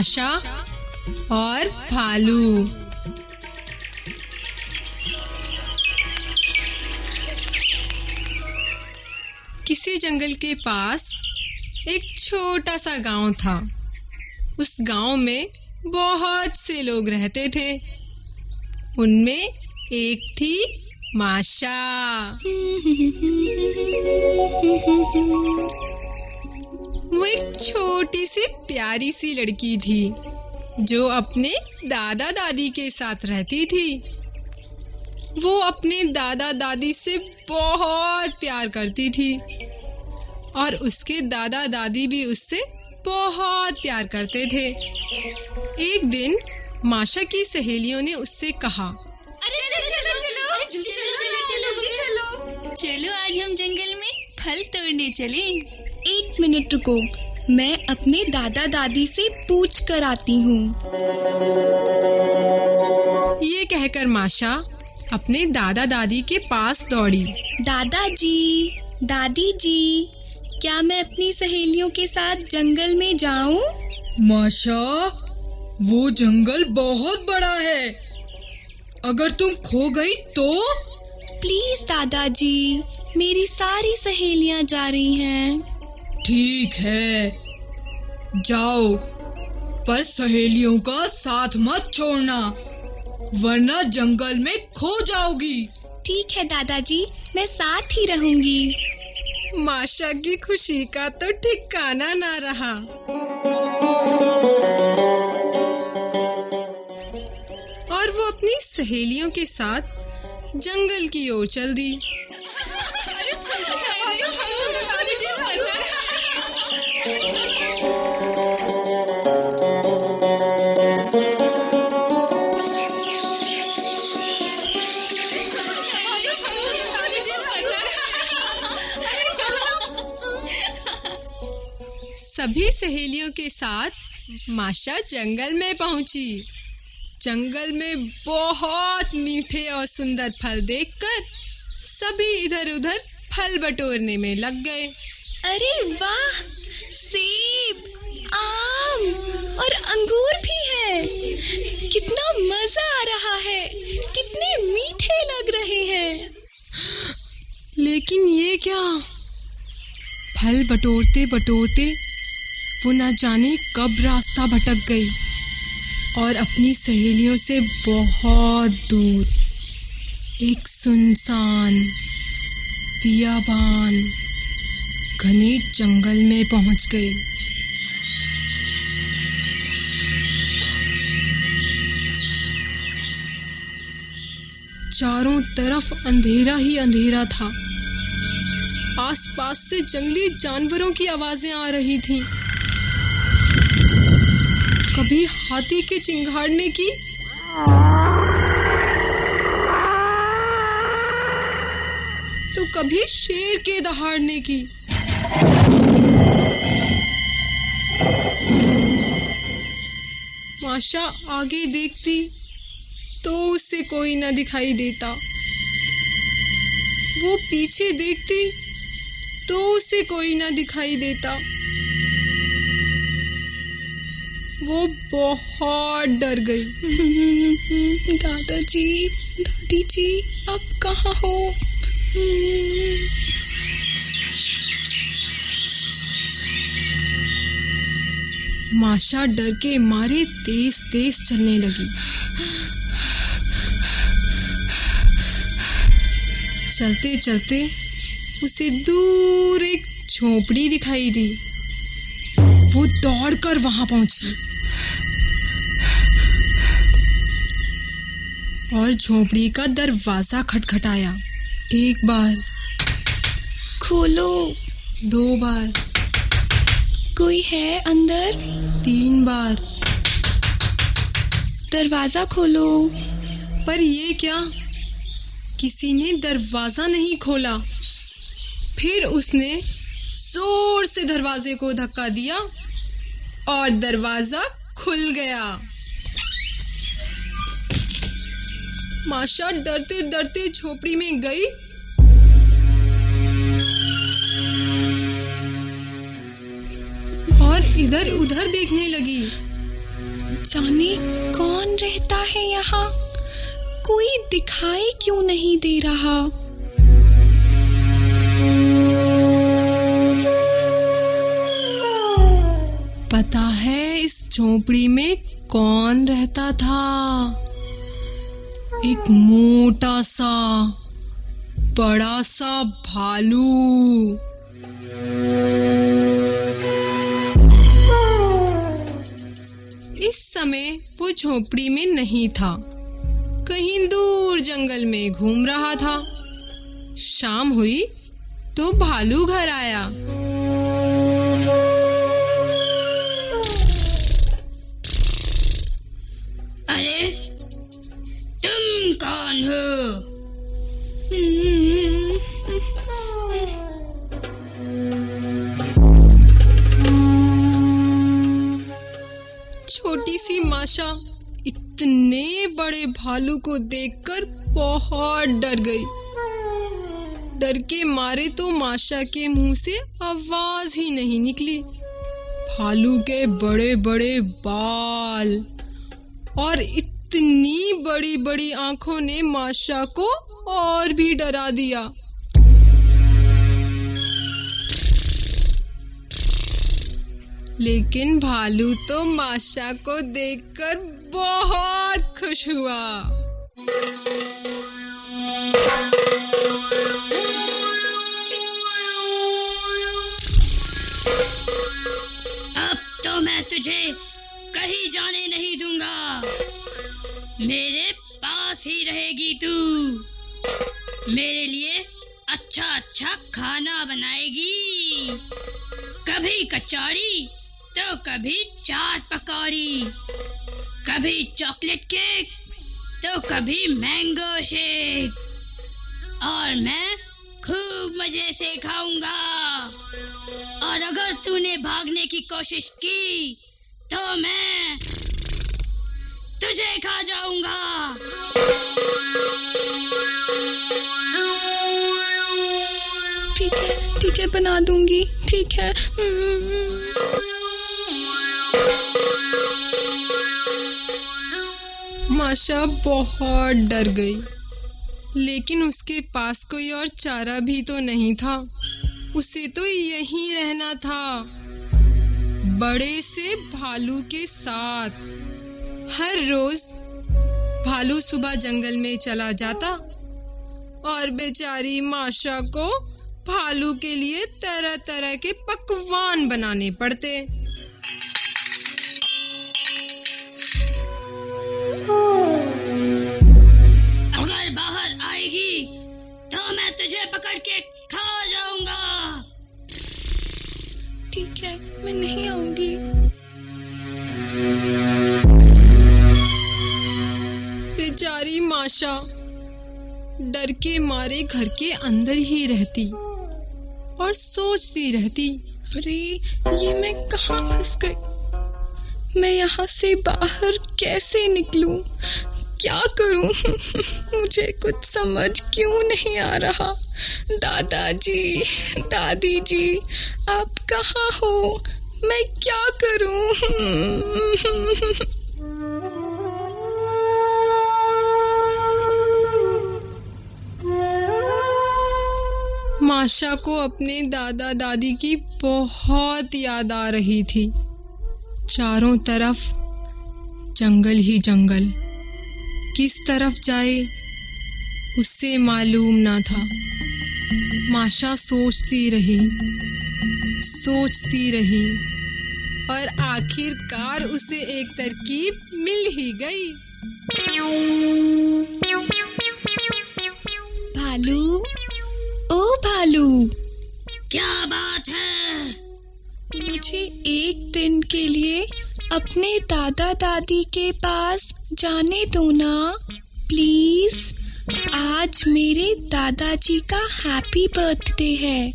माशा और भालू। किसी जंगल के पास एक छोटा सा गाँव था। उस गाँव में बहुत से लोग रहते थे। उनमें एक थी माशा। वो एक छोटी सी प्यारी सी लड़की थी जो अपने दादा दादी के साथ रहती थी वो अपने दादा दादी से बहुत प्यार करती थी और उसके दादा दादी भी उससे बहुत प्यार करते थे एक दिन माशा की सहेलियों ने उससे कहा अरे चलो चलो चलो चलो चलो चलो चलो आज हम जंगल में फल तोड़ने चले एक मिनट रुको। मैं अपने दादा दादी से पूछ कर आती हूँ। ये कहकर माशा अपने दादा दादी के पास दौड़ी। दादाजी दादी जी क्या मैं अपनी सहेलियों के साथ जंगल में जाऊँ? माशा वो जंगल बहुत बड़ा है। अगर तुम खो गई तो? प्लीज़ दादाजी मेरी सारी सहेलियाँ जा रही हैं। ठीक है। जाओ पर सहेलियों का साथ मत छोड़ना वरना जंगल में खो जाओगी। ठीक है दादाजी मैं साथ ही रहूँगी। माशा की खुशी का तो ठिकाना ना रहा। और वो अपनी सहेलियों के साथ जंगल की ओर चल दी। के साथ माशा जंगल में पहुँची। जंगल में बहुत मीठे और सुंदर फल देखकर सभी इधर उधर फल बटोरने में लग गए। अरे वाह! सेब, आम और अंगूर भी है। कितना मज़ा आ रहा है। कितने मीठे लग रहे हैं। लेकिन ये क्या? फल बटोरते बटोरते वो न जाने कब रास्ता भटक गई और अपनी सहेलियों से बहुत दूर। एक सुनसान, पियाबान, घने जंगल में पहुँच गई। चारों तरफ़ अंधेरा ही अंधेरा था। आसपास से जंगली जानवरों की आवाज़ें आ रही थीं। कभी हाथी के चिंगाड़ने की? तो कभी शेर के दहाड़ने की? माशा आगे देखती तो उसे कोई ना दिखाई देता। वो पीछे देखती तो उसे कोई ना दिखाई देता। वो बहुत डर गई। दादाजी दादी जी आप कहाँ हो? माशा डर के मारे तेज तेज चलने लगी। चलते चलते उसे दूर एक झोपड़ी दिखाई दी। वो दौड़कर वहाँ पहुँची। और झोपड़ी का दरवाज़ा खटखटाया। एक बार, खोलो। दो बार, कोई है अंदर? तीन बार, दरवाज़ा खोलो। पर ये क्या? किसी ने दरवाज़ा नहीं खोला। फिर उसने ज़ोर से दरवाजे को धक्का दिया और दरवाज़ा खुल गया। माशा डरते डरते झोपड़ी में गई। और इधर उधर देखने लगी। जाने कौन रहता है यहाँ? कोई दिखाई क्यों नहीं दे रहा? पता है इस झोपड़ी में कौन रहता था? एक मोटा सा, बड़ा सा भालू। इस समय वो झोपड़ी में नहीं था। कहीं दूर जंगल में घूम रहा था। शाम हुई तो भालू घर आया। सी माशा इतने बड़े भालू को देखकर बहुत डर गई। डर के मारे तो माशा के मुँह से आवाज़ ही नहीं निकली। भालू के बड़े बड़े बाल और इतनी बड़ी बड़ी आँखों ने माशा को और भी डरा दिया। लेकिन भालू तो माशा को देखकर बहुत खुश हुआ। अब तो मैं तुझे कहीं जाने नहीं दूँगा। मेरे पास ही रहेगी तू। मेरे लिए अच्छा अच्छा खाना बनाएगी। कभी कचौड़ी तो कभी चाट पकौड़ी, कभी चॉकलेट केक तो कभी मैंगो शेक। और मैं खूब मज़े से खाऊँगा। और अगर तूने भागने की कोशिश की तो मैं तुझे खा जाऊँगा। ठीक है ठीक है बना दूँगी, ठीक है? माशा बहुत डर गई। लेकिन उसके पास कोई और चारा भी तो नहीं था। उसे तो यहीं रहना था। बड़े से भालू के साथ। हर रोज भालू सुबह जंगल में चला जाता और बेचारी माशा को भालू के लिए तरह तरह के पकवान बनाने पड़ते। अगर बाहर आएगी तो मैं तुझे पकड़ के खा जाऊँगा। ठीक है, मैं नहीं आऊँगी। बेचारी माशा, डर के मारे घर के अंदर ही रहती और सोचती रहती, अरे, ये मैं कहाँ फंस गई? मैं यहाँ से बाहर कैसे निकलूं? क्या करूँ? मुझे कुछ समझ क्यों नहीं आ रहा? दादाजी दादी जी आप कहाँ हो? मैं क्या करूँ? माशा को अपने दादा दादी की बहुत याद आ रही थी। चारों तरफ़ जंगल ही जंगल। किस तरफ़ जाए, उससे मालूम ना था। माशा सोचती रही सोचती रही, और आखिरकार उसे एक तरकीब मिल ही गई। भालू, ओ भालू मुझे एक दिन के लिए अपने दादा दादी के पास जाने दो ना। प्लीज़, आज मेरे दादाजी का हैप्पी बर्थडे है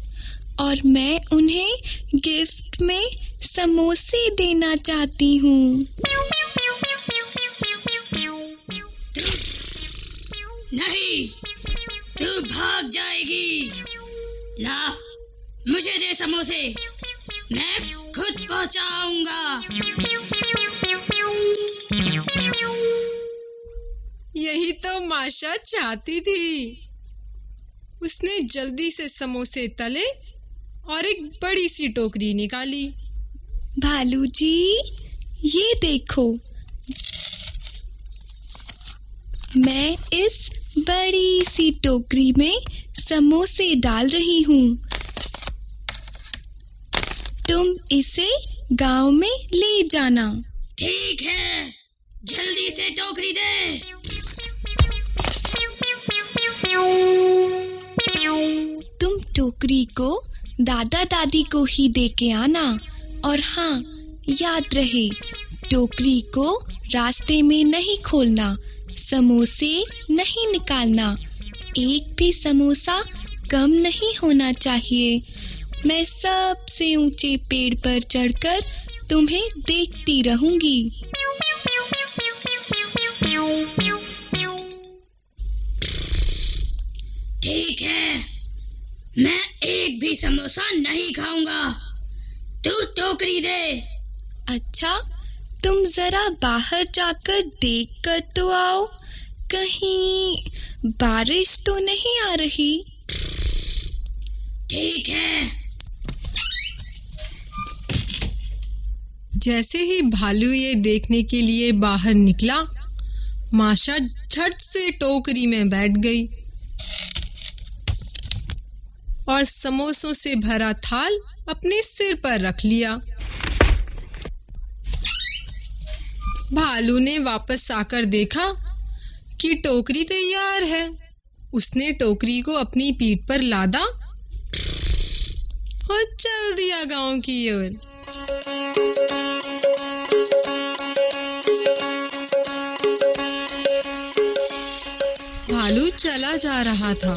और मैं उन्हें गिफ्ट में समोसे देना चाहती हूँ। नहीं, तू भाग जाएगी। ला मुझे दे समोसे। मैं खुद पहुंचाऊँगा। यही तो माशा चाहती थी। उसने जल्दी से समोसे तले और एक बड़ी सी टोकरी निकाली। भालू जी ये देखो। मैं इस बड़ी सी टोकरी में समोसे डाल रही हूँ। तुम इसे गाँव में ले जाना। ठीक है। जल्दी से टोकरी दे। तुम टोकरी को दादा दादी को ही दे के आना और हाँ याद रहे टोकरी को रास्ते में नहीं खोलना समोसे नहीं निकालना। एक भी समोसा कम नहीं होना चाहिए। मैं सबसे ऊँचे पेड़ पर चढ़कर तुम्हें देखती रहूँगी। ठीक है। मैं एक भी समोसा नहीं खाऊँगा। तू टोकरी दे। अच्छा तुम जरा बाहर जाकर देख कर तो आओ। कहीं बारिश तो नहीं आ रही। ठीक है। जैसे ही भालू ये देखने के लिए बाहर निकला, माशा झट से टोकरी में बैठ गई और समोसों से भरा थाल अपने सिर पर रख लिया। भालू ने वापस आकर देखा कि टोकरी तैयार है। उसने टोकरी को अपनी पीठ पर लादा और चल दिया गाँव की ओर। चला जा रहा था।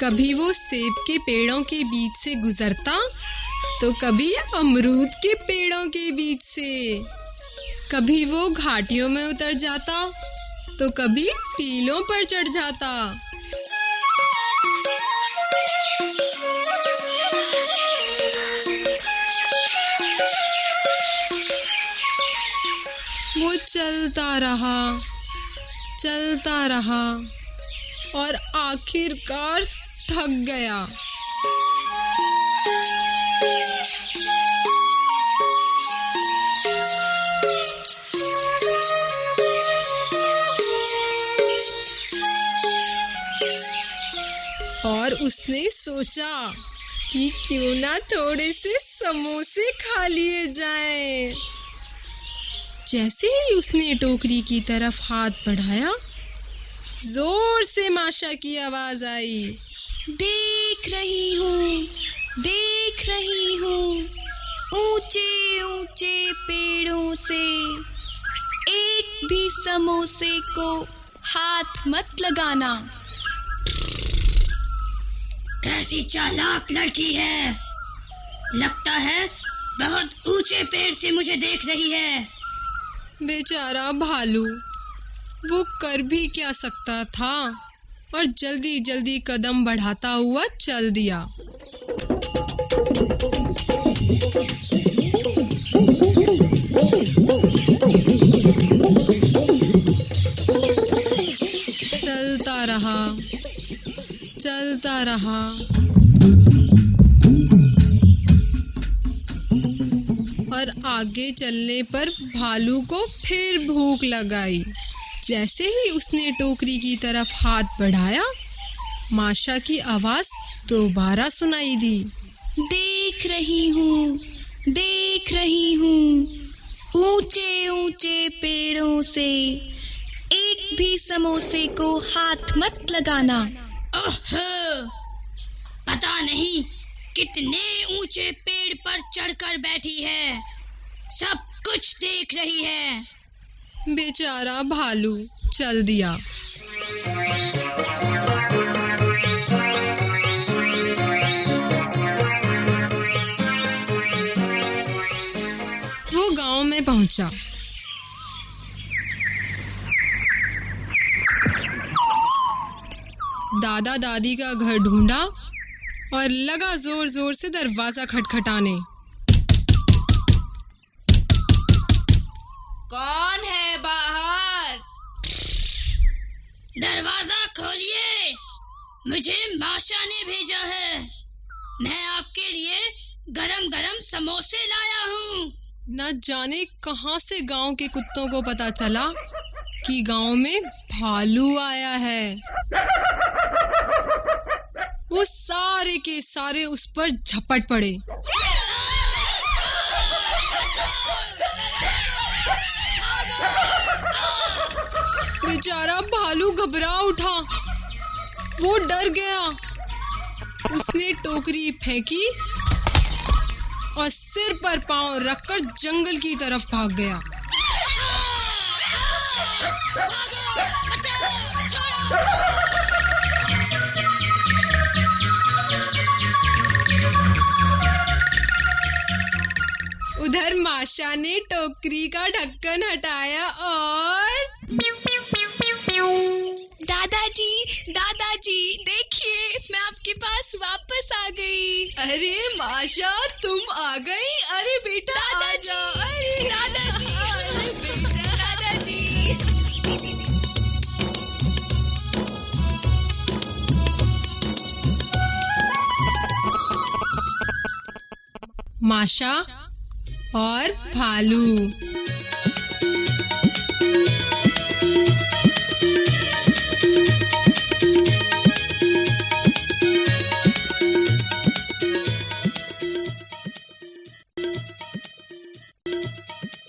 कभी वो सेब के पेड़ों के बीच से गुजरता तो कभी अमरूद के पेड़ों के बीच से। कभी वो घाटियों में उतर जाता तो कभी टीलों पर चढ़ जाता। वो चलता रहा चलता रहा। और आखिरकार थक गया और उसने सोचा कि क्यों ना थोड़े से समोसे खा लिए जाएँ। जैसे ही उसने टोकरी की तरफ़ हाथ बढ़ाया ज़ोर से माशा की आवाज़ आई। देख रही हूँ देख रही हूँ ऊँचे ऊँचे पेड़ों से एक भी समोसे को हाथ मत लगाना। कैसी चालाक लड़की है। लगता है बहुत ऊँचे पेड़ से मुझे देख रही है। बेचारा भालू वो कर भी क्या सकता था? और जल्दी जल्दी कदम बढ़ाता हुआ चल दिया। चलता रहा चलता रहा। और आगे चलने पर भालू को फिर भूख लगाई। जैसे ही उसने टोकरी की तरफ़ हाथ बढ़ाया, माशा की आवाज़ दोबारा सुनाई दी। देख रही हूँ, देख रही हूँ, ऊँचे ऊँचे पेड़ों से, एक भी समोसे को हाथ मत लगाना। ओहो, पता नहीं कितने ऊँचे पेड़ पर चढ़कर बैठी है। सब कुछ देख रही है। बेचारा भालू, चल दिया। वो गाँव में पहुँचा। दादा दादी का घर ढूंढा और लगा ज़ोर ज़ोर से दरवाज़ा खटखटाने। मुझे माशा ने भेजा है। मैं आपके लिए गरम गरम समोसे लाया हूँ। न जाने कहाँ से गाँव के कुत्तों को पता चला कि गाँव में भालू आया है। वो सारे के सारे उस पर झपट पड़े। बेचारा भालू घबरा उठा। वो डर गया। उसने टोकरी फेंकी और सिर पर पाँव रखकर जंगल की तरफ़ भाग गया। उधर माशा ने टोकरी का ढक्कन हटाया और दादाजी दादाजी देखिए मैं आपके पास वापस आ गई। अरे माशा तुम आ गई? अरे बेटा आ जाओ। अरे दादाजी। दादाजी। माशा और भालू।